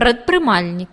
прадпрымальнік